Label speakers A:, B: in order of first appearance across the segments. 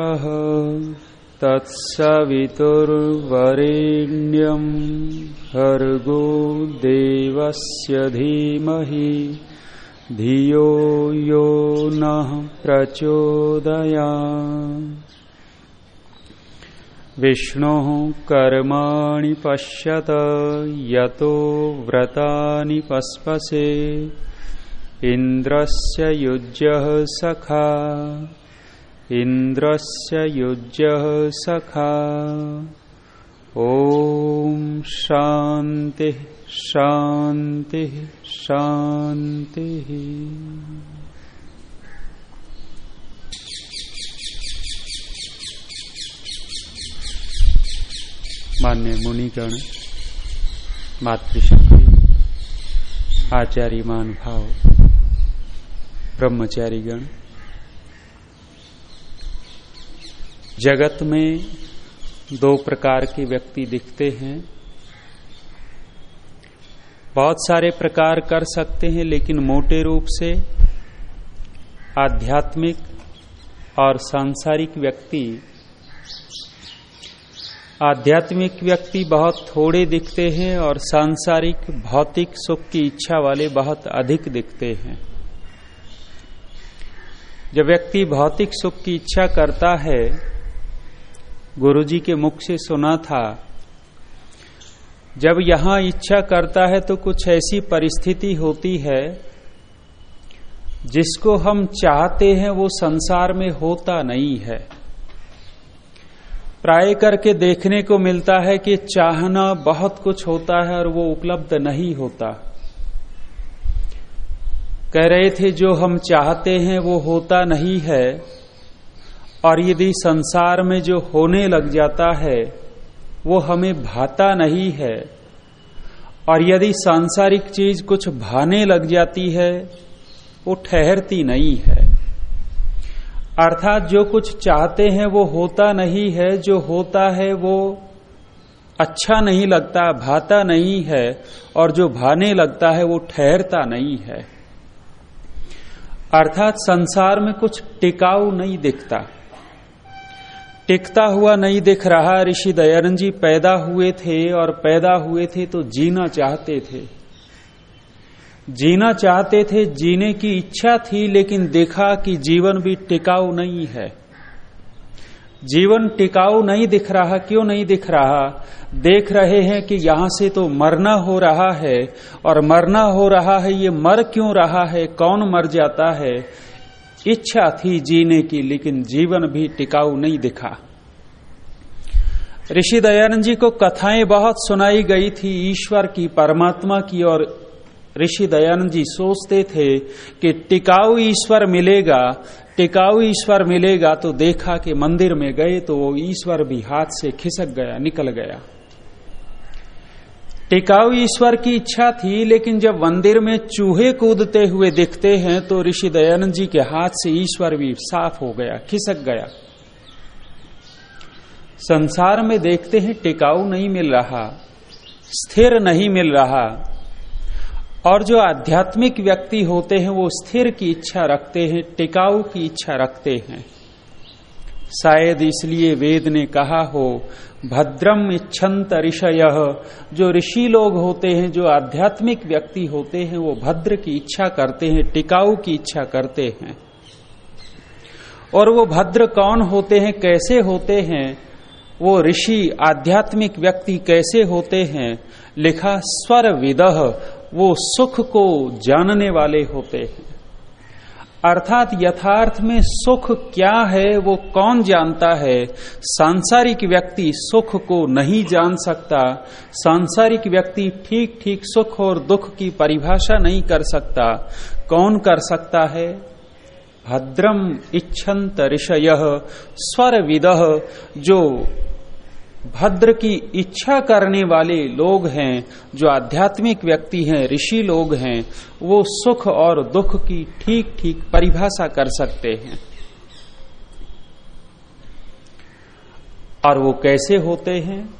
A: तत्सवितुर्वरेण्यम् भर्गो देवस्य धीमहि। धियो यो नः प्रचोदया विष्णोः कर्माणि पश्यत, यतो व्रतानि पस्पसे। इन्द्रस्य युज्यः सखा। इन्द्रस्य युज्यः सखा। ॐ शान्तिः शान्तिः शान्तिः। मान्य मुनिगण मातृशक्ति आचार्य मान भाव ब्रह्मचारी गण जगत में दो प्रकार के व्यक्ति दिखते हैं। बहुत सारे प्रकार कर सकते हैं, लेकिन मोटे रूप से आध्यात्मिक और सांसारिक व्यक्ति, आध्यात्मिक व्यक्ति बहुत थोड़े दिखते हैं और सांसारिक भौतिक सुख की इच्छा वाले बहुत अधिक दिखते हैं। जब व्यक्ति भौतिक सुख की इच्छा करता है गुरुजी के मुख से सुना था। जब यहाँ इच्छा करता है तो कुछ ऐसी परिस्थिति होती है, जिसको हम चाहते हैं वो संसार में होता नहीं है। प्राय करके देखने को मिलता है कि चाहना बहुत कुछ होता है और वो उपलब्ध नहीं होता। कह रहे थे, जो हम चाहते हैं वो होता नहीं है। और यदि संसार में जो होने लग जाता है, वो हमें भाता नहीं है। और यदि सांसारिक चीज़ कुछ भाने लग जाती है, वो ठहरती नहीं है। अर्थात जो कुछ चाहते हैं, वो होता नहीं है। जो होता है, वो अच्छा नहीं लगता, भाता नहीं है। और जो भाने लगता है, वो ठहरता नहीं है। अर्थात संसार में कुछ टिकाऊ नहीं दिखता। टिकता हुआ नहीं दिख रहा, ऋषि दयानंद जी पैदा हुए थे और पैदा हुए थे तो जीना चाहते थे। जीना चाहते थे, जीने की इच्छा थी, लेकिन देखा कि जीवन भी टिकाऊ नहीं है। जीवन टिकाऊ नहीं दिख रहा, क्यों नहीं दिख रहा? देख रहे हैं कि यहाँ से तो मरना हो रहा है, और मरना हो रहा है, ये मर क्यों रहा है? कौन मर जाता है? इच्छा थी जीने की, लेकिन जीवन भी टिकाऊ नहीं दिखा। ऋषि दयानंद जी को कथाएँ बहुत सुनाई गई थी ईश्वर की, परमात्मा की, और ऋषि दयानंद जी सोचते थे कि टिकाऊ ईश्वर मिलेगा, टिकाऊ ईश्वर मिलेगा तो देखा कि मंदिर में गए तो वो ईश्वर भी हाथ से खिसक गया, निकल गया। टिकाऊ ईश्वर की इच्छा थी, लेकिन जब मंदिर में चूहे कूदते हुए दिखते हैं तो ऋषि दयानंद जी के हाथ से ईश्वर भी साफ़ हो गया, खिसक गया। संसार में देखते हैं, टिकाऊ नहीं मिल रहा, स्थिर नहीं मिल रहा, और जो आध्यात्मिक व्यक्ति होते हैं, वो स्थिर की इच्छा रखते हैं, टिकाऊ की इच्छा रखते हैं। शायद इसलिए वेद ने कहा हो, भद्रम इच्छंत ऋषय। जो ऋषि लोग होते हैं, जो आध्यात्मिक व्यक्ति होते हैं, वो भद्र की इच्छा करते हैं, टिकाऊ की इच्छा करते हैं। और वो भद्र कौन होते हैं, कैसे होते हैं, वो ऋषि आध्यात्मिक व्यक्ति कैसे होते हैं, लिखा स्वर विदह वो सुख को जानने वाले होते हैं। अर्थात यथार्थ में सुख क्या है, वो कौन जानता है? सांसारिक व्यक्ति सुख को नहीं जान सकता। सांसारिक व्यक्ति ठीक ठीक सुख और दुख की परिभाषा नहीं कर सकता। कौन कर सकता है? भद्रम इच्छन्त ऋषय स्वर विदह जो भद्र की इच्छा करने वाले लोग हैं, जो आध्यात्मिक व्यक्ति हैं, ऋषि लोग हैं, वो सुख और दुख की ठीक ठीक परिभाषा कर सकते हैं। और वो कैसे होते हैं?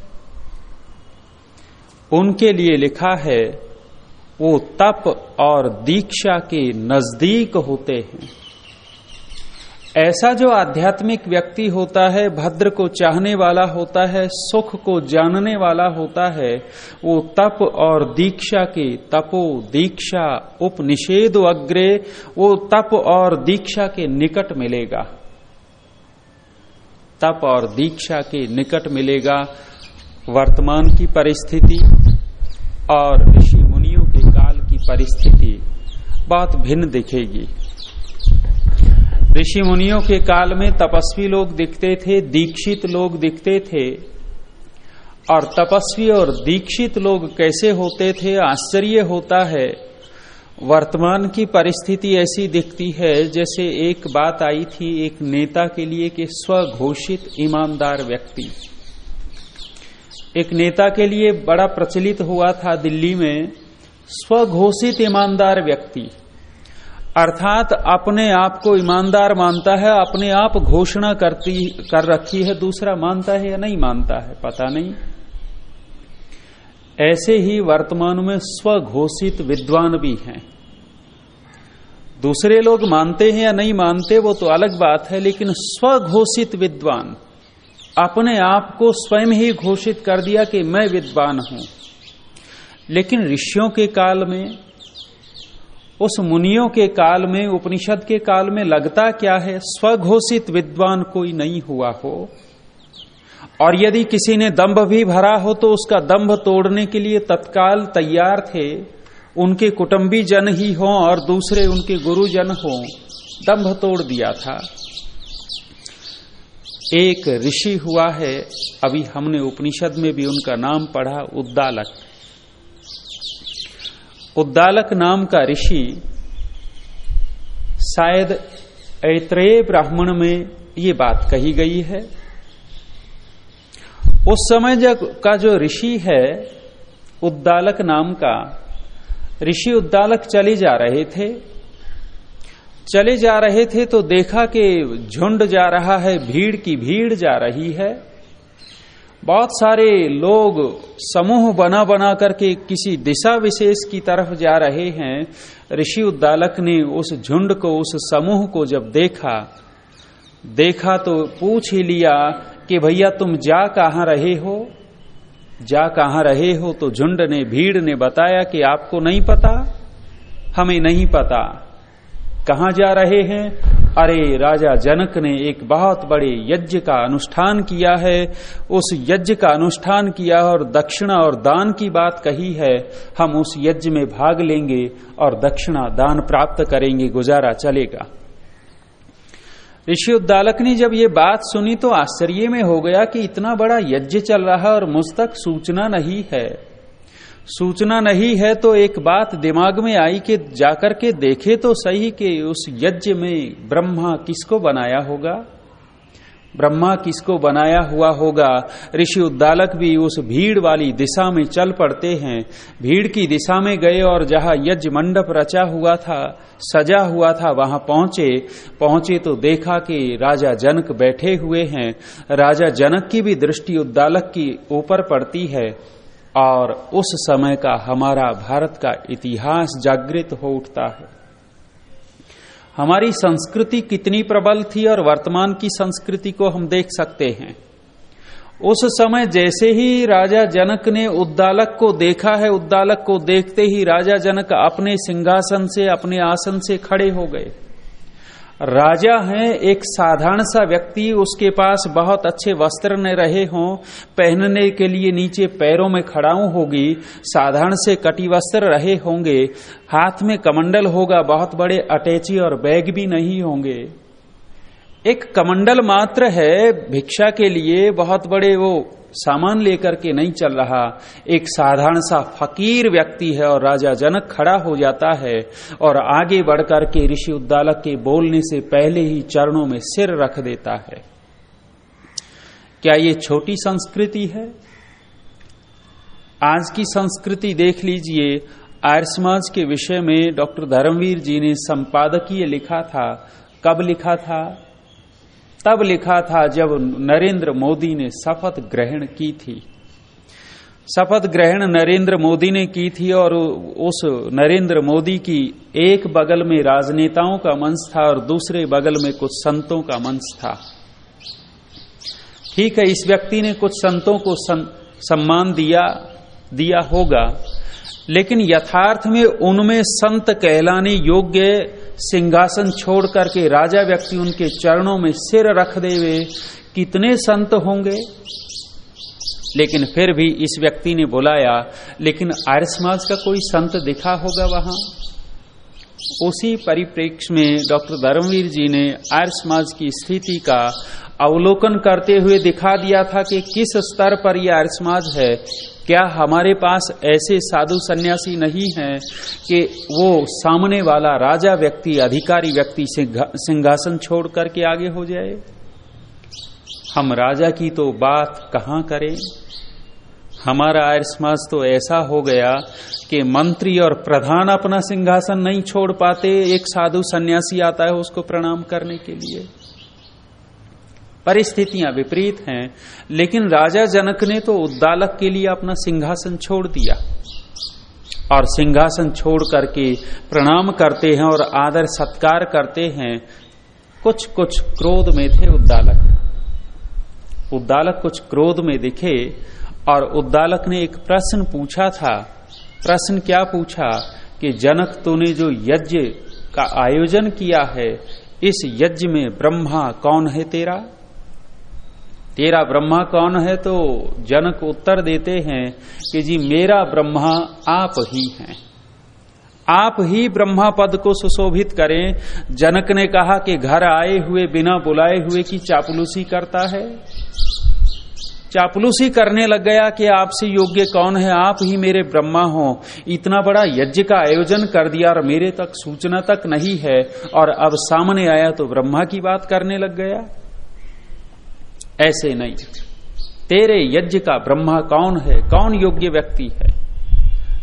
A: उनके लिए लिखा है, वो तप और दीक्षा के नज़दीक होते हैं। ऐसा जो आध्यात्मिक व्यक्ति होता है, भद्र को चाहने वाला होता है, सुख को जानने वाला होता है, वो तप और दीक्षा के तपो दीक्षा उपनिषेध अग्रे, वो तप और दीक्षा के निकट मिलेगा। तप और दीक्षा के निकट मिलेगा वर्तमान की परिस्थिति और ऋषि मुनियों के काल की परिस्थिति। बहुत भिन्न दिखेगी। ऋषि मुनियों के काल में तपस्वी लोग दिखते थे, दीक्षित लोग दिखते थे। और तपस्वी और दीक्षित लोग कैसे होते थे, आश्चर्य होता है। वर्तमान की परिस्थिति ऐसी दिखती है, जैसे एक बात आई थी एक नेता के लिए कि स्वघोषित ईमानदार व्यक्ति। एक नेता के लिए बड़ा प्रचलित हुआ था दिल्ली में, स्वघोषित ईमानदार व्यक्ति। अर्थात अपने आप को ईमानदार मानता है, अपने आप घोषणा करती, कर रखी है, दूसरा मानता है या नहीं मानता है, पता नहीं। ऐसे ही वर्तमान में स्वघोषित विद्वान भी हैं। दूसरे लोग मानते हैं या नहीं मानते, वो तो अलग बात है, लेकिन स्वघोषित विद्वान, अपने आप को स्वयं ही घोषित कर दिया कि मैं विद्वान हूँ। लेकिन ऋषियों के काल में उस मुनियों के काल में, उपनिषद के काल में लगता क्या है? स्वघोषित विद्वान कोई नहीं हुआ हो। और यदि किसी ने दंभ भी भरा हो तो उसका दंभ तोड़ने के लिए तत्काल तैयार थे। उनके कुटुंबी जन ही हो और दूसरे उनके गुरुजन हो, दंभ तोड़ दिया था। एक ऋषि हुआ है, अभी हमने उपनिषद में भी उनका नाम पढ़ा, उद्दालक। उद्दालक नाम का ऋषि शायद ऐत्रेय ब्राह्मण में ये बात कही गई है। उस समय जब का जो ऋषि है, उद्दालक नाम का, ऋषि उद्दालक चले जा रहे थे। चले जा रहे थे तो देखा कि झुंड जा रहा है, भीड़ की भीड़ जा रही है। बहुत सारे लोग समूह बना बना करके किसी दिशा विशेष की तरफ़ जा रहे हैं। ऋषि उद्दालक ने उस झुंड को, उस समूह को जब देखा देखा तो पूछ ही लिया कि भैया तुम जा कहाँ रहे हो? जा कहाँ रहे हो? तो झुंड ने, भीड़ ने बताया कि आपको नहीं पता, हमें नहीं पता। कहाँ जा रहे हैं? अरे राजा जनक ने एक बहुत बड़े यज्ञ का अनुष्ठान किया है। उस यज्ञ का अनुष्ठान किया और दक्षिणा और दान की बात कही है। हम उस यज्ञ में भाग लेंगे और दक्षिणा दान प्राप्त करेंगे। गुजारा चलेगा। ऋषि उद्दालक ने जब ये बात सुनी तो आश्चर्य में हो गया कि इतना बड़ा यज्ञ चल रहा है और मुझ तक सूचना नहीं है। सूचना नहीं है तो एक बात दिमाग में आई कि जाकर के देखे तो सही कि उस यज्ञ में ब्रह्मा किसको बनाया होगा? ब्रह्मा किसको बनाया हुआ होगा? ऋषि उद्दालक भी उस भीड़ वाली दिशा में चल पड़ते हैं। भीड़ की दिशा में गए और जहाँ यज्ञ मंडप रचा हुआ था, सजा हुआ था, वहाँ पहुँचे। पहुँचे तो देखा कि राजा जनक बैठे हुए हैं। राजा जनक की भी दृष्टि उद्दालक की ऊपर पड़ती है। और उस समय का हमारा भारत का इतिहास जागृत हो उठता है। हमारी संस्कृति कितनी प्रबल थी और वर्तमान की संस्कृति को हम देख सकते हैं। उस समय जैसे ही राजा जनक ने उद्दालक को देखा है, उद्दालक को देखते ही राजा जनक अपने सिंहासन से, अपने आसन से खड़े हो गए। राजा है, एक साधारण सा व्यक्ति, उसके पास बहुत अच्छे वस्त्र न रहे हों, पहनने के लिए नीचे पैरों में खड़ाऊ होगी, साधारण से कटी वस्त्र रहे होंगे, हाथ में कमंडल होगा, बहुत बड़े अटैची और बैग भी नहीं होंगे। एक कमंडल मात्र है, भिक्षा के लिए बहुत बड़े वो सामान लेकर के नहीं चल रहा। एक साधारण सा फकीर व्यक्ति है और राजा जनक खड़ा हो जाता है और आगे बढ़कर के ऋषि उद्दालक के बोलने से पहले ही चरणों में सिर रख देता है। क्या ये छोटी संस्कृति है? आज की संस्कृति देख लीजिए। आर्य समाज के विषय में डॉक्टर धर्मवीर जी ने संपादकीय लिखा था। कब लिखा था? तब लिखा था जब नरेंद्र मोदी ने शपथ ग्रहण की थी। शपथ ग्रहण नरेंद्र मोदी ने की थी और उस नरेंद्र मोदी की एक बगल में राजनेताओं का मंच था और दूसरे बगल में कुछ संतों का मंच था। ठीक है, इस व्यक्ति ने कुछ संतों को सम्मान दिया दिया होगा, लेकिन यथार्थ में उनमें संत कहलाने योग्य सिंहासन छोड़ करके राजा व्यक्ति उनके चरणों में सिर रख देवे, कितने संत होंगे? लेकिन फिर भी इस व्यक्ति ने बुलाया, लेकिन आर्य समाज का कोई संत दिखा होगा वहाँ? उसी परिप्रेक्ष्य में डॉक्टर धर्मवीर जी ने आर्य समाज की स्थिति का अवलोकन करते हुए दिखा दिया था कि किस स्तर पर यह आर्य है। क्या हमारे पास ऐसे साधु सन्यासी नहीं हैं कि वो सामने वाला राजा व्यक्ति, अधिकारी व्यक्ति सिंहासन छोड़ करके आगे हो जाए? हम राजा की तो बात कहाँ करें? हमारा आर्य तो ऐसा हो गया कि मंत्री और प्रधान अपना सिंहासन नहीं छोड़ पाते, एक साधु सन्यासी आता है उसको प्रणाम करने के लिए। परिस्थितियाँ विपरीत हैं, लेकिन राजा जनक ने तो उद्दालक के लिए अपना सिंहासन छोड़ दिया। और सिंहासन छोड़ करके प्रणाम करते हैं और आदर सत्कार करते हैं कुछ कुछ क्रोध में थे उद्दालक। उद्दालक कुछ क्रोध में दिखे और उद्दालक ने एक प्रश्न पूछा था। प्रश्न क्या पूछा कि जनक तूने जो यज्ञ का आयोजन किया है, इस यज्ञ में ब्रह्मा कौन है तेरा? तेरा ब्रह्मा कौन है तो जनक उत्तर देते हैं कि जी मेरा ब्रह्मा आप ही हैं। आप ही ब्रह्मा पद को सुशोभित करें। जनक ने कहा कि घर आए हुए बिना बुलाए हुए की चापलूसी करता है। चापलूसी करने लग गया कि आपसे योग्य कौन है? आप ही मेरे ब्रह्मा हो। इतना बड़ा यज्ञ का आयोजन कर दिया और मेरे तक सूचना तक नहीं है। और अब सामने आया तो ब्रह्मा की बात करने लग गया। ऐसे नहीं। तेरे यज्ञ का ब्रह्मा कौन है? कौन योग्य व्यक्ति है?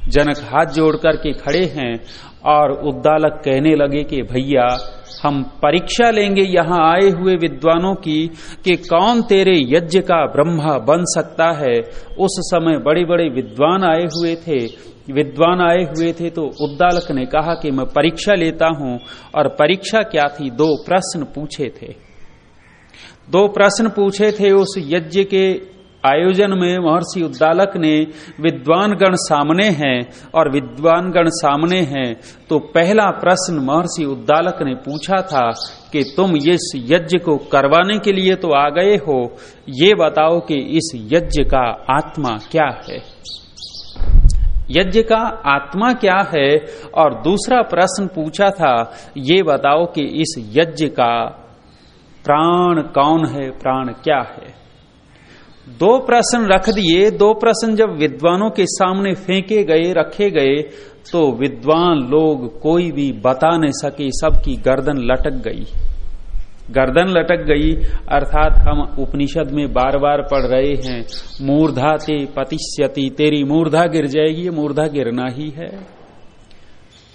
A: जनक हाथ जोड़ करके खड़े हैं और उद्दालक कहने लगे कि, भैया, हम परीक्षा लेंगे यहाँ आए हुए विद्वानों की कि कौन तेरे यज्ञ का ब्रह्मा बन सकता है? उस समय बड़े बड़े विद्वान आए हुए थे। विद्वान आए हुए थे तो उद्दालक ने कहा कि, मैं परीक्षा लेता हूँ और परीक्षा क्या थी? दो प्रश्न पूछे थे। दो प्रश्न पूछे थे उस यज्ञ के आयोजन में। महर्षि उद्दालक ने विद्वान गण सामने हैं और विद्वान गण सामने हैं। तो पहला प्रश्न महर्षि उद्दालक ने पूछा था कि, तुम इस यज्ञ को करवाने के लिए तो आ गए हो। ये बताओ कि इस यज्ञ का आत्मा क्या है? यज्ञ का आत्मा क्या है? और दूसरा प्रश्न पूछा था, ये बताओ कि इस यज्ञ का प्राण कौन है, प्राण क्या है? दो प्रश्न रख दिए, दो प्रश्न जब विद्वानों के सामने फेंके गए, रखे गए तो विद्वान लोग कोई भी बता नहीं सके, सबकी गर्दन लटक गई। गर्दन लटक गई, अर्थात हम उपनिषद में बार बार पढ़ रहे हैं, मूर्धा ते पतिष्यति, तेरी मूर्धा गिर जाएगी मूर्धा गिरना ही है।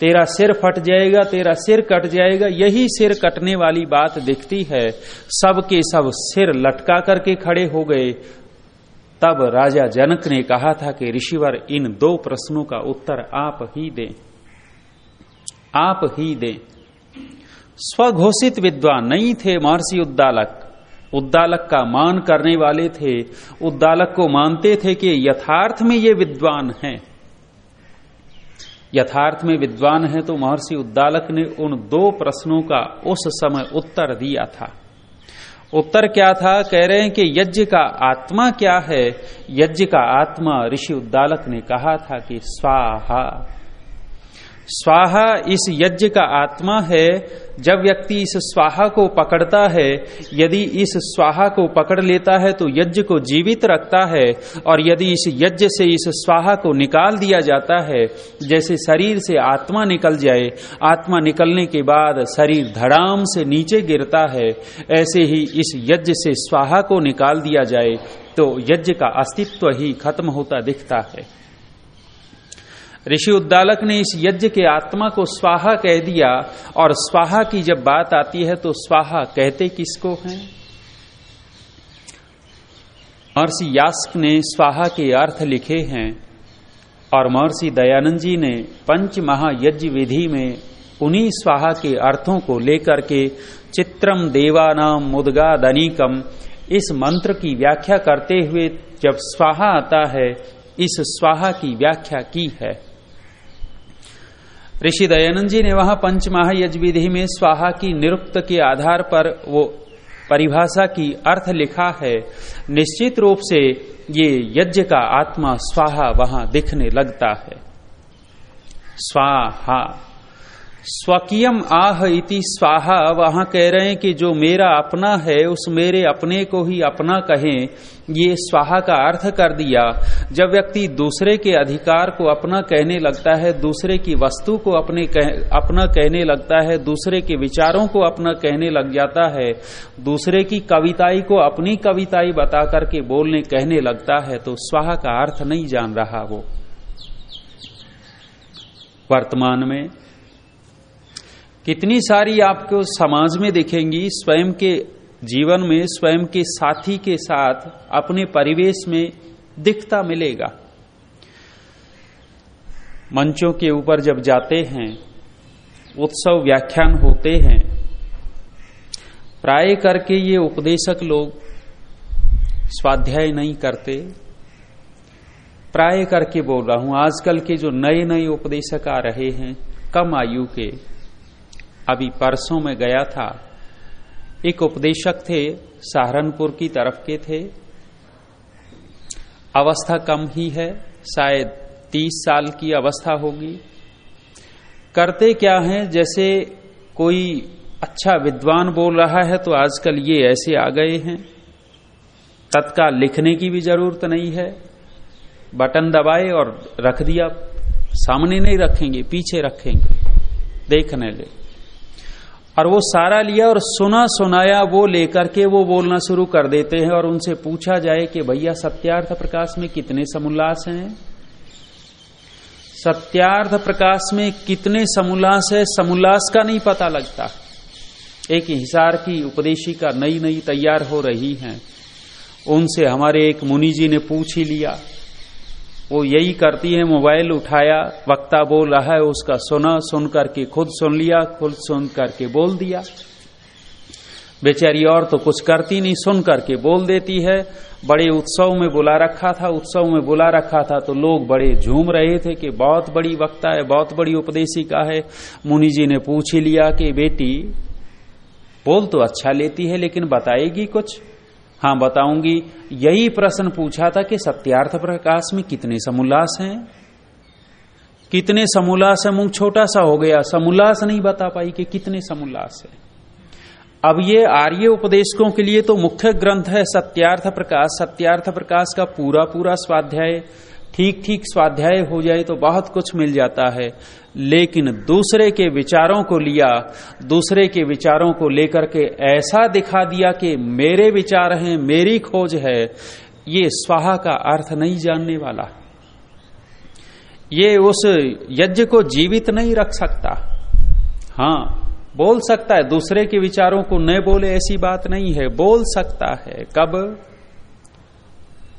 A: तेरा सिर फट जाएगा, तेरा सिर कट जाएगा, यही सिर कटने वाली बात दिखती है। सबके सब सिर लटका करके खड़े हो गए। तब राजा जनक ने कहा था कि ऋषिवर, इन दो प्रश्नों का उत्तर आप ही दें। आप ही दें। स्वघोषित विद्वान नहीं थे महर्षि उद्दालक। उद्दालक का मान करने वाले थे। उद्दालक को मानते थे कि यथार्थ में ये विद्वान हैं। यथार्थ में विद्वान है तो महर्षि उद्दालक ने उन दो प्रश्नों का उस समय उत्तर दिया था। उत्तर क्या था? कह रहे हैं कि यज्ञ का आत्मा क्या है? यज्ञ का आत्मा ऋषि उद्दालक ने कहा था कि स्वाहा। स्वाहा इस यज्ञ का आत्मा है, जब व्यक्ति इस स्वाहा को पकड़ता है, यदि इस स्वाहा को पकड़ लेता है तो यज्ञ को जीवित रखता है, और यदि इस यज्ञ से इस स्वाहा को निकाल दिया जाता है, जैसे शरीर से आत्मा निकल जाए, आत्मा निकलने के बाद शरीर धड़ाम से नीचे गिरता है, ऐसे ही इस यज्ञ से स्वाहा को निकाल दिया जाए तो यज्ञ का अस्तित्व ही खत्म होता दिखता है। ऋषि उद्दालक ने इस यज्ञ के आत्मा को स्वाहा कह दिया, और स्वाहा की जब बात आती है तो स्वाहा कहते किसको हैं? महर्षि यास्क ने स्वाहा के अर्थ लिखे हैं, और महर्षि दयानंद जी ने पंच महायज्ञ विधि में उन्हीं स्वाहा के अर्थों को लेकर के चित्रम देवानाम मुदगा दनीकम इस मंत्र की व्याख्या करते हुए जब स्वाहा आता है, इस स्वाहा की व्याख्या की है। ऋषि दयानंद जी ने वहाँ पंच महायज्ञ विधि में स्वाहा की निरुक्त के आधार पर वो परिभाषा की अर्थ लिखा है। निश्चित रूप से ये यज्ञ का आत्मा स्वाहा वहाँ दिखने लगता है। स्वाहा। स्वकीयम आह इति स्वाहा। वहाँ कह रहे हैं कि जो मेरा अपना है उस मेरे अपने को ही अपना कहें। ये स्वाहा का अर्थ कर दिया। जब व्यक्ति दूसरे के अधिकार को अपना कहने लगता है दूसरे की वस्तु को अपने कह, अपना कहने लगता है दूसरे के विचारों को अपना कहने लग जाता है दूसरे की कविताई को अपनी कविताई बता करके बोलने कहने लगता है तो स्वाहा का अर्थ नहीं जान रहा वो। वर्तमान में कितनी सारी आपको समाज में दिखेंगी, स्वयं के जीवन में, स्वयं के साथी के साथ अपने परिवेश में दिखता मिलेगा। मंचों के ऊपर जब जाते हैं, उत्सव व्याख्यान होते हैं, प्राय करके ये उपदेशक लोग स्वाध्याय नहीं करते। प्राय करके बोल रहा हूँ, आजकल के जो नए नए उपदेशक आ रहे हैं, कम आयु के अभी परसों में गया था। एक उपदेशक थे, सहारनपुर की तरफ़ के थे। अवस्था कम ही है, शायद तीस साल की अवस्था होगी। करते क्या है? जैसे कोई अच्छा विद्वान बोल रहा है तो आजकल ये ऐसे आ गए हैं। तत्काल लिखने की भी ज़रूरत नहीं है। बटन दबाए और रख दिया। सामने नहीं रखेंगे, पीछे रखेंगे। देखने ले। और वो सारा लिया और सुना सुनाया वो लेकर के वो बोलना शुरू कर देते हैं और उनसे पूछा जाए कि भैया सत्यार्थ प्रकाश में कितने समुल्लास हैं? सत्यार्थ प्रकाश में कितने समुल्लास है? समुल्लास का नहीं पता लगता। एक हिसार की उपदेशिका नई नई तैयार हो रही हैं। उनसे हमारे एक मुनि जी ने पूछ ही लिया। वो यही करती है, मोबाइल उठाया, वक्ता बोल रहा है, उसका सुना, सुन करके खुद सुन लिया, खुद सुन करके बोल दिया। बेचारी और तो कुछ करती नहीं, सुन करके बोल देती है। बड़े उत्सव में बुला रखा था, उत्सव में बुला रखा था तो लोग बड़े झूम रहे थे कि बहुत बड़ी वक्ता है, बहुत बड़ी उपदेशिका है। मुनि जी ने पूछ ही लिया कि, बेटी, बोल तो अच्छा लेती है, लेकिन बताएगी कुछ? हाँ बताऊँगी। यही प्रश्न पूछा था कि सत्यार्थ प्रकाश में कितने समुल्लास हैं? कितने समुल्लास है? मुँह छोटा सा हो गया। समुल्लास नहीं बता पाई कि कितने समुल्लास है। अब ये आर्य उपदेशकों के लिए तो मुख्य ग्रंथ है सत्यार्थ प्रकाश। सत्यार्थ प्रकाश का पूरा पूरा स्वाध्याय ठीक ठीक स्वाध्याय हो जाए तो बहुत कुछ मिल जाता है। लेकिन दूसरे के विचारों को लिया, दूसरे के विचारों को लेकर के ऐसा दिखा दिया कि मेरे विचार हैं, मेरी खोज है, ये स्वाहा का अर्थ नहीं जानने वाला। ये उस यज्ञ को जीवित नहीं रख सकता। हाँ बोल सकता है, दूसरे के विचारों को न बोले ऐसी बात नहीं है, बोल सकता है। कब?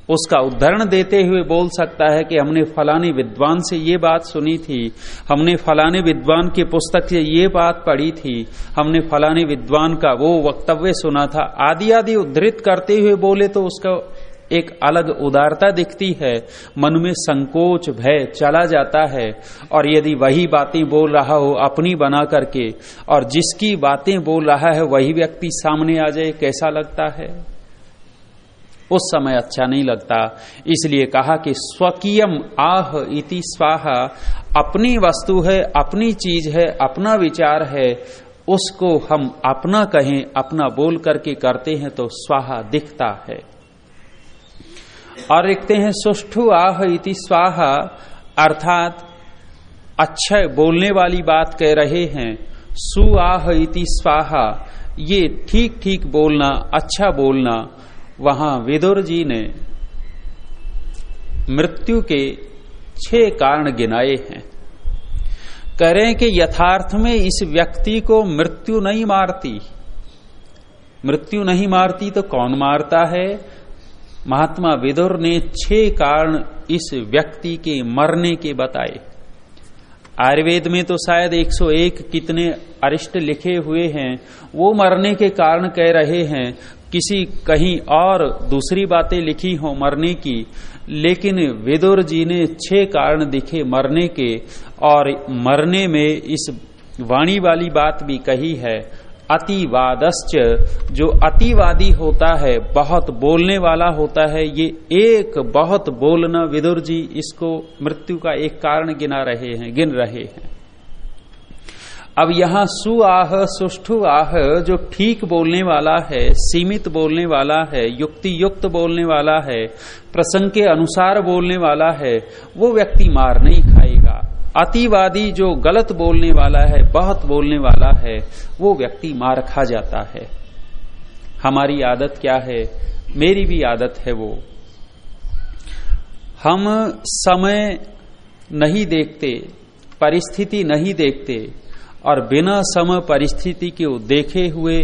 A: उसका उदाहरण देते हुए बोल सकता है कि हमने फलाने विद्वान से ये बात सुनी थी। हमने फलाने विद्वान की पुस्तक से ये बात पढ़ी थी। हमने फलाने विद्वान का वो वक्तव्य सुना था। आदि आदि उद्धृत करते हुए बोले तो उसका एक अलग उदारता दिखती है। मन में संकोच, भय चला जाता है। और यदि वही बातें बोल रहा हो अपनी बना करके, और जिसकी बातें बोल रहा है वही व्यक्ति सामने आ जाए, कैसा लगता है? उस समय अच्छा नहीं लगता। इसलिए कहा कि स्वकीयम आह इति स्वाहा, अपनी वस्तु है, अपनी चीज़ है, अपना विचार है, उसको हम अपना कहें, अपना बोल करके करते हैं तो स्वाहा दिखता है। और लिखते हैं, सुष्ठु आह इति स्वाहा, अर्थात अक्षय बोलने वाली बात कह रहे हैं सुआह इति स्वाहा, ये ठीक ठीक बोलना अच्छा बोलना वहाँ विदुर जी ने मृत्यु के छह कारण गिनाए हैं। हैं कि यथार्थ में इस व्यक्ति को मृत्यु नहीं मारती। मृत्यु नहीं मारती तो कौन मारता है? महात्मा विदुर ने छह कारण इस व्यक्ति के मरने के बताए। आयुर्वेद में तो शायद 101 कितने अरिष्ट लिखे हुए हैं, वो मरने के कारण कह रहे हैं किसी कहीं और दूसरी बातें लिखी हो मरने की, लेकिन विदुर जी ने छह कारण दिखे मरने के, और मरने में इस वाणी वाली बात भी कही है, अतिवादश्च। जो अतिवादी होता है, बहुत बोलने वाला होता है, ये एक बहुत बोलना विदुर जी, इसको मृत्यु का एक कारण गिना रहे हैं, गिन रहे हैं। अब यहाँ सुआह सुष्ठु आह जो ठीक बोलने वाला है, सीमित बोलने वाला है युक्ति युक्त बोलने वाला है, प्रसंग के अनुसार बोलने वाला है, वो व्यक्ति मार नहीं खाएगा। अतिवादी जो गलत बोलने वाला है, बहुत बोलने वाला है, वो व्यक्ति मार खा जाता है। हमारी आदत क्या है? मेरी भी आदत है वो। हम समय नहीं देखते, परिस्थिति नहीं देखते और बिना समय परिस्थिति के देखे हुए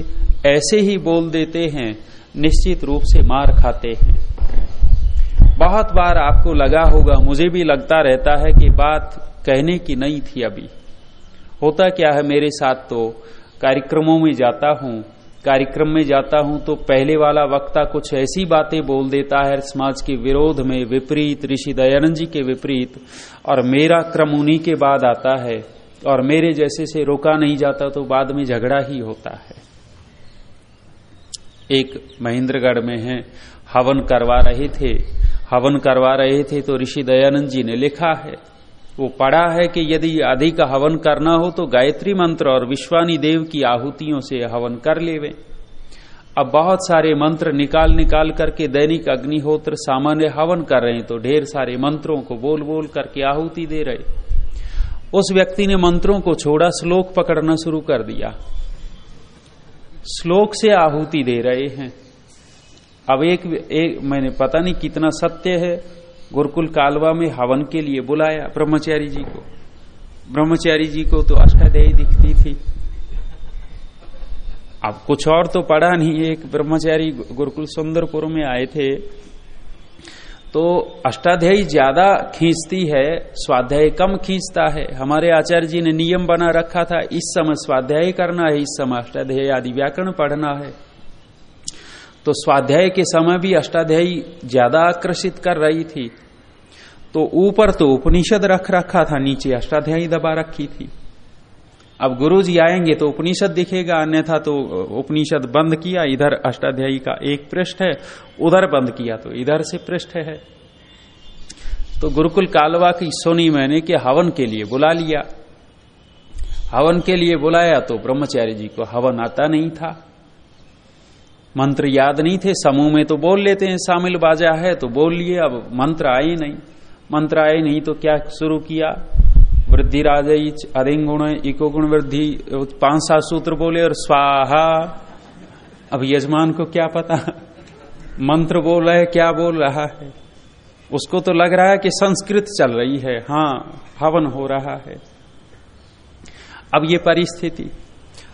A: ऐसे ही बोल देते हैं, निश्चित रूप से मार खाते हैं। बहुत बार आपको लगा होगा, मुझे भी लगता रहता है कि बात कहने की नहीं थी अभी। होता क्या है मेरे साथ तो कार्यक्रमों में जाता हूँ, कार्यक्रम में जाता हूँ तो पहले वाला वक्ता कुछ ऐसी बातें बोल देता है, समाज के विरोध में विपरीत, ऋषि दयानंद जी के विपरीत, और मेरा क्रम उन्हीं के बाद आता है। और मेरे जैसे से रोका नहीं जाता तो बाद में झगड़ा ही होता है। एक महेंद्रगढ़ में है, हवन करवा रहे थे। हवन करवा रहे थे तो ऋषि दयानंद जी ने लिखा है। वो पढ़ा है कि यदि अधिक हवन करना हो तो गायत्री मंत्र और विश्वानी देव की आहुतियों से हवन कर लेवे। अब बहुत सारे मंत्र निकाल निकाल करके दैनिक अग्निहोत्र सामान्य हवन कर रहे हैं तो ढेर सारे मंत्रों को बोल बोल करके आहुति दे रहे। उस व्यक्ति ने मंत्रों को छोड़ा श्लोक पकड़ना शुरू कर दिया। श्लोक से आहुति दे रहे हैं। अब एक, एक मैंने पता नहीं कितना सत्य है गुरुकुल कालवा में हवन के लिए बुलाया ब्रह्मचारी जी को। ब्रह्मचारी जी को तो अष्टाध्यायी दिखती थी। अब कुछ और तो पढ़ा नहीं एक ब्रह्मचारी गुरुकुल सुंदरपुर में आए थे तो अष्टाध्यायी ज़्यादा खींचती है, स्वाध्याय कम खींचता है। हमारे आचार्य जी ने नियम बना रखा था, इस समय स्वाध्याय करना है, इस समय अष्टाध्यायी आदि व्याकरण पढ़ना है। तो स्वाध्याय के समय भी अष्टाध्यायी ज़्यादा आकर्षित कर रही थी। तो ऊपर तो उपनिषद रख रखा था, नीचे अष्टाध्यायी दबा रखी थी। अब गुरु जी आएँगे तो उपनिषद दिखेगा, अन्यथा तो उपनिषद बंद किया, इधर अष्टाध्यायी का एक पृष्ठ है, उधर बंद किया तो इधर से पृष्ठ है। तो गुरुकुल कालवा की सोनी मैंने कि हवन के लिए बुला लिया। हवन के लिए बुलाया तो ब्रह्मचारी जी को हवन आता नहीं था। मंत्र याद नहीं थे, समूह में तो बोल लेते हैं शामिल बाजा है तो बोल लिए अब मंत्र आए नहीं। मंत्र आए नहीं तो क्या शुरू किया? वृद्धि राजई अधिंग गुण इको गुण वृद्धि पाँच सात सूत्र बोले और स्वाहा। अब यजमान को क्या पता? मंत्र बोल रहा क्या बोल रहा है? उसको तो लग रहा है कि संस्कृत चल रही है। हाँ हवन हो रहा है। अब ये परिस्थिति।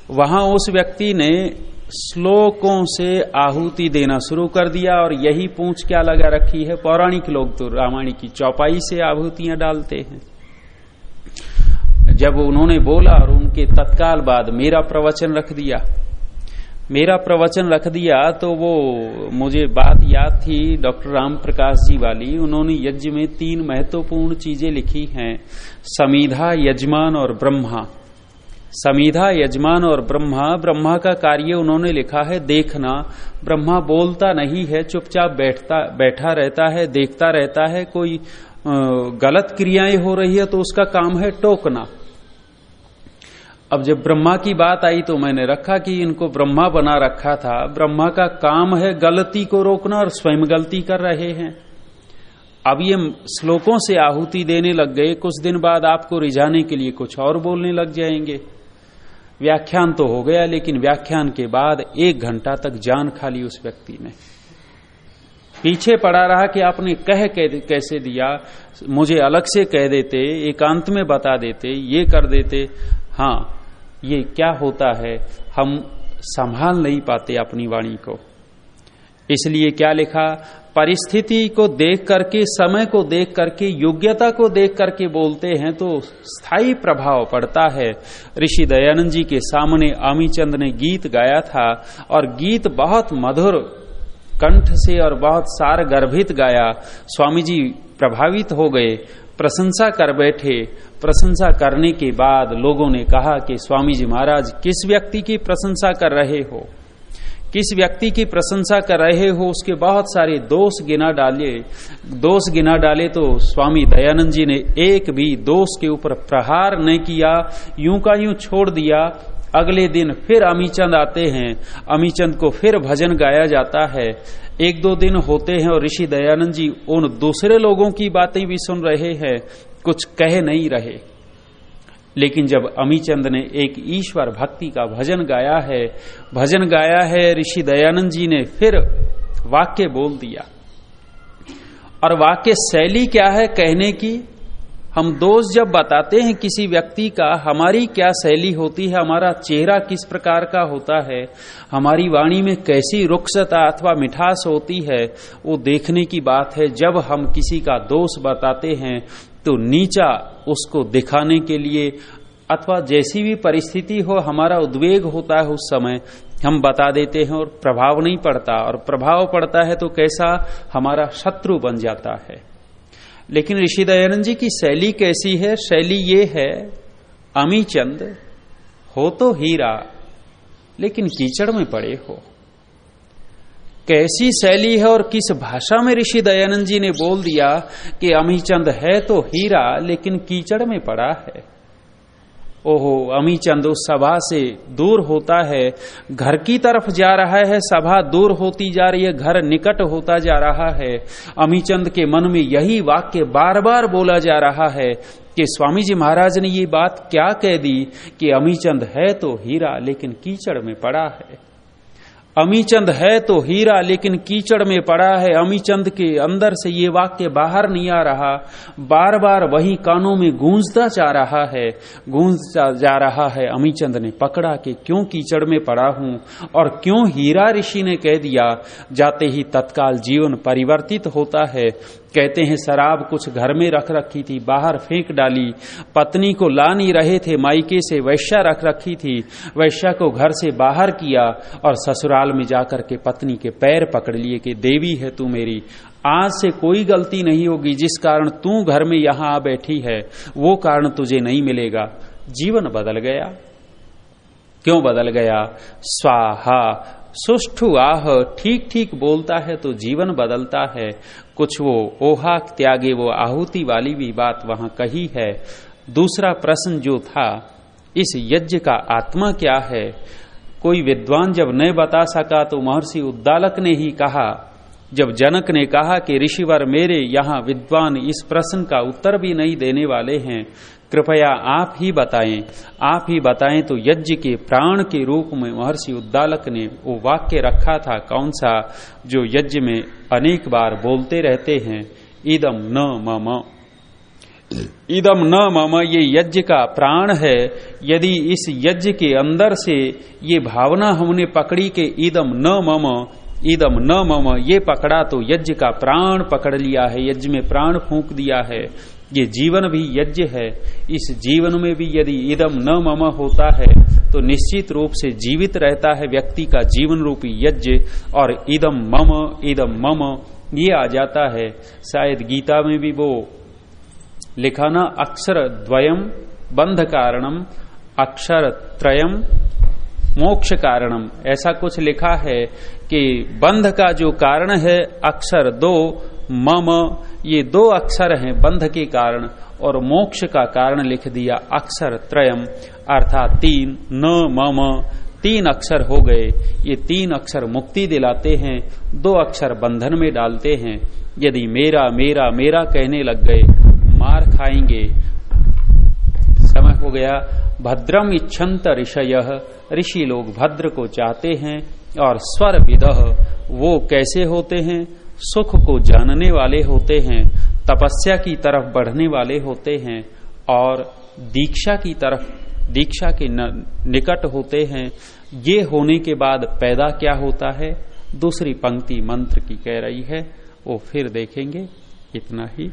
A: वहाँ उस व्यक्ति ने श्लोकों से आहुति देना शुरू कर दिया और यही पूछ क्या लगा रखी है? पौराणिक लोग तो रामायण की चौपाई से आहुतियाँ डालते हैं। जब उन्होंने बोला और उनके तत्काल बाद मेरा प्रवचन रख दिया, मेरा प्रवचन रख दिया तो वो मुझे बात याद थी डॉक्टर राम प्रकाश जी वाली। उन्होंने यज्ञ में तीन महत्वपूर्ण चीज़ें लिखी हैं, समीधा, यजमान और ब्रह्मा। समीधा, यजमान और ब्रह्मा ब्रह्मा का कार्य उन्होंने लिखा है, देखना। ब्रह्मा बोलता नहीं है, चुपचाप बैठता, बैठा रहता है, देखता रहता है, कोई गलत क्रियाएँ हो रही है तो उसका काम है टोकना। अब जब ब्रह्मा की बात आई तो मैंने रखा कि इनको ब्रह्मा बना रखा था। ब्रह्मा का काम है गलती को रोकना और स्वयं गलती कर रहे हैं। अब ये श्लोकों से आहुति देने लग गए। कुछ दिन बाद आपको रिझाने के लिए कुछ और बोलने लग जाएँगे। व्याख्यान तो हो गया, लेकिन व्याख्यान के बाद एक घंटा तक जान खाली उस व्यक्ति ने। पीछे पड़ा रहा कि आपने कह कैसे दिया? मुझे अलग से कह देते, एकांत में बता देते, ये कर देते। हाँ ये क्या होता है, हम संभाल नहीं पाते अपनी वाणी को। इसलिए क्या लिखा, परिस्थिति को देख करके, समय को देख करके, योग्यता को देख करके बोलते हैं तो स्थायी प्रभाव पड़ता है। ऋषि दयानंद जी के सामने आमीचंद ने गीत गाया था और गीत बहुत मधुर कंठ से और बहुत सार गर्भित गाया। स्वामी जी प्रभावित हो गए। प्रशंसा कर बैठे। प्रशंसा करने के बाद लोगों ने कहा कि स्वामी जी महाराज, किस व्यक्ति की प्रशंसा कर रहे हो? किस व्यक्ति की प्रशंसा कर रहे हो? उसके बहुत सारे दोष गिना डाले। दोष गिना डाले तो स्वामी दयानंद जी ने एक भी दोष के ऊपर प्रहार न किया। यूँ का यूँ छोड़ दिया। अगले दिन फिर अमीचंद आते हैं। अमीचंद को फिर भजन गाया जाता है। एक दो दिन होते हैं और ऋषि दयानंद जी उन दूसरे लोगों की बातें भी सुन रहे हैं। कुछ कह नहीं रहे। लेकिन जब अमीचंद ने एक ईश्वर भक्ति का भजन गाया है, भजन गाया है, ऋषि दयानंद जी ने फिर वाक्य बोल दिया। और वाक्य शैली क्या है कहने की? हम दोष जब बताते हैं किसी व्यक्ति का, हमारी क्या शैली होती है, हमारा चेहरा किस प्रकार का होता है, हमारी वाणी में कैसी रुक्षता अथवा मिठास होती है, वो देखने की बात है। जब हम किसी का दोष बताते हैं तो नीचा उसको दिखाने के लिए अथवा जैसी भी परिस्थिति हो, हमारा उद्वेग होता है उस समय, हम बता देते हैं और प्रभाव नहीं पड़ता। और प्रभाव पड़ता है तो कैसा? हमारा शत्रु बन जाता है। लेकिन ऋषि दयानंद जी की शैली कैसी है? शैली ये है अमी चंद हो तो हीरा, लेकिन कीचड़ में पड़े हो। कैसी शैली है और किस भाषा में ऋषि दयानंद जी ने बोल दिया कि अमी चंद है तो हीरा, लेकिन कीचड़ में पड़ा है? ओहो, अमी चंद, उस सभा से दूर होता है। घर की तरफ़ जा रहा है, सभा दूर होती जा रही है, घर निकट होता जा रहा है। अमी चंद के मन में यही वाक्य बार बार बोला जा रहा है कि स्वामी जी महाराज ने ये बात क्या कह दी कि अमी चंद है तो हीरा, लेकिन कीचड़ में पड़ा है। अमीचंद है तो हीरा, लेकिन कीचड़ में पड़ा है अमीचंद के अंदर से ये वाक्य बाहर नहीं आ रहा। बार बार वही कानों में गूंजता जा रहा है। गूंजता जा रहा है अमीचंद ने पकड़ा कि क्यों कीचड़ में पड़ा हूँ और क्यों हीरा ऋषि ने कह दिया, जाते ही तत्काल जीवन परिवर्तित होता है। कहते हैं, शराब कुछ घर में रख रखी थी, बाहर फेंक डाली। पत्नी को ला नहीं रहे थे, मायके से वैश्या रख रखी थी। वैश्या को घर से बाहर किया और ससुराल में जाकर के पत्नी के पैर पकड़ लिए कि, देवी है तू मेरी, आज से कोई गलती नहीं होगी, जिस कारण तू घर में यहाँ आ बैठी है, वो कारण तुझे नहीं मिलेगा। जीवन बदल गया। क्यों बदल गया? स्वाहा सुष्ठु आह ठीक ठीक बोलता है तो जीवन बदलता है। कुछ वो ओहा त्यागे, वो आहुति वाली भी बात वहाँ कही है। दूसरा प्रश्न जो था, इस यज्ञ का आत्मा क्या है? कोई विद्वान जब नहीं बता सका तो महर्षि उद्दालक ने ही कहा जब जनक ने कहा कि ऋषिवर मेरे यहाँ विद्वान इस प्रश्न का उत्तर भी नहीं देने वाले हैं, कृपया आप ही बताएँ। आप ही बताएँ तो यज्ञ के प्राण के रूप में महर्षि उद्दालक ने वो वाक्य रखा था कौन सा जो यज्ञ में अनेक बार बोलते रहते हैं इदम न मम। इदम न मम ये यज्ञ का प्राण है, यदि इस यज्ञ के अंदर से ये भावना हमने पकड़ी के इदम न मम इदम न मम, ये पकड़ा तो यज्ञ का प्राण पकड़ लिया है, यज्ञ में प्राण फूंक दिया है। ये जीवन भी यज्ञ है। इस जीवन में भी यदि इदम न मम होता है तो निश्चित रूप से जीवित रहता है व्यक्ति का जीवन रूपी यज्ञ, और इदम मम इदम मम, ये आ जाता है। शायद गीता में भी वो लिखाना अक्षर द्वयम बंध कारणम अक्षर त्रयम मोक्ष कारणम। ऐसा कुछ लिखा है कि बंध का जो कारण है अक्षर दो, मम, ये दो अक्षर हैं बंध के कारण, और मोक्ष का कारण लिख दिया अक्षर त्रयम, अर्थात तीन, न, मम, तीन अक्षर हो गए। ये तीन अक्षर मुक्ति दिलाते हैं, दो अक्षर बंधन में डालते हैं। यदि मेरा मेरा मेरा कहने लग गए, मार खाएँगे। समय हो गया भद्रम इच्छन्त ऋषय। ऋषि लोग भद्र को चाहते हैं और स्वर विदह वो कैसे होते हैं? सुख को जानने वाले होते हैं, तपस्या की तरफ़ बढ़ने वाले होते हैं और दीक्षा की तरफ़, दीक्षा के निकट होते हैं। ये होने के बाद पैदा क्या होता है? दूसरी पंक्ति मंत्र की कह रही है। वो फिर देखेंगे। इतना ही।